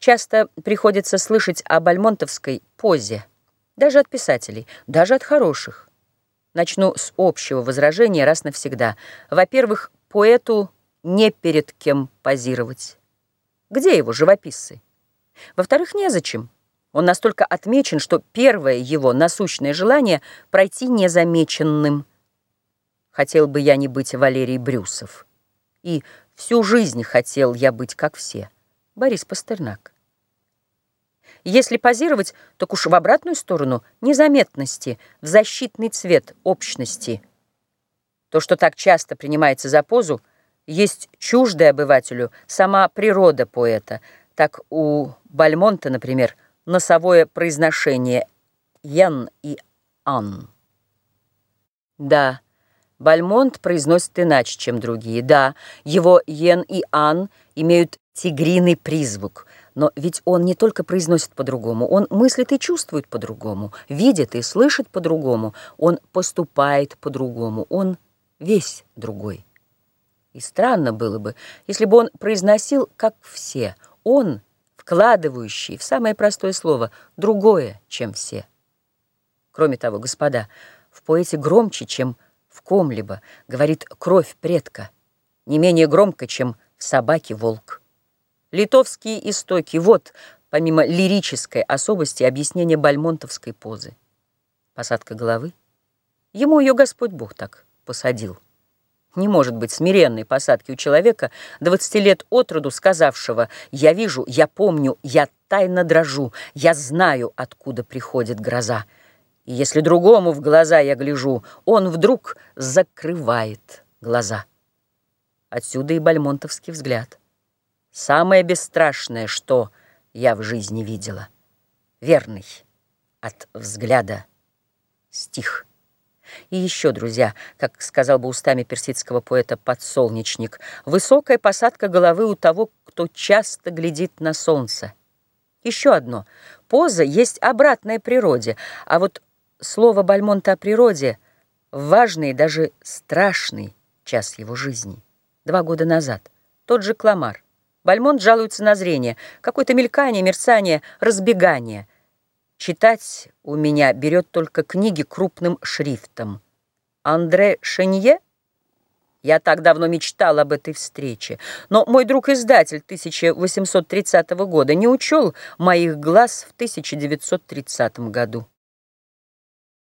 Часто приходится слышать о бальмонтовской позе, даже от писателей, даже от хороших. Начну с общего возражения раз навсегда. Во-первых, поэту не перед кем позировать. Где его живописцы? Во-вторых, незачем. Он настолько отмечен, что первое его насущное желание — пройти незамеченным. Хотел бы я не быть Валерий Брюсов. И всю жизнь хотел я быть как все. Борис Пастернак. Если позировать, так уж в обратную сторону незаметности, в защитный цвет общности. То, что так часто принимается за позу, есть чуждая обывателю сама природа поэта. Так у Бальмонта, например, носовое произношение «ян» и «ан». Да, Бальмонт произносит иначе, чем другие. Да, его «ен» и «ан» имеют тигриный призвук – но ведь он не только произносит по-другому, он мыслит и чувствует по-другому, видит и слышит по-другому, он поступает по-другому, он весь другой. И странно было бы, если бы он произносил, как все, он, вкладывающий в самое простое слово, другое, чем все. Кроме того, господа, в поэте громче, чем в ком-либо, говорит кровь предка, не менее громко, чем в собаке волк. Литовские истоки. Вот, помимо лирической особости, объяснение бальмонтовской позы. Посадка головы. Ему ее Господь Бог так посадил. Не может быть смиренной посадки у человека, 20 лет от роду сказавшего «Я вижу, я помню, я тайно дрожу, я знаю, откуда приходит гроза». И если другому в глаза я гляжу, он вдруг закрывает глаза. Отсюда и бальмонтовский взгляд. Самое бесстрашное, что я в жизни видела. Верный от взгляда стих. И еще, друзья, как сказал бы устами персидского поэта подсолнечник, высокая посадка головы у того, кто часто глядит на солнце. Еще одно. Поза есть обратная природе, а вот слово Бальмонта о природе — важный, даже страшный час его жизни. Два года назад. Тот же Кламар. Бальмонт жалуется на зрение. Какое-то мелькание, мерцание, разбегание. Читать у меня берет только книги крупным шрифтом. Андре Шенье? Я так давно мечтал об этой встрече. Но мой друг-издатель 1830 года не учел моих глаз в 1930 году.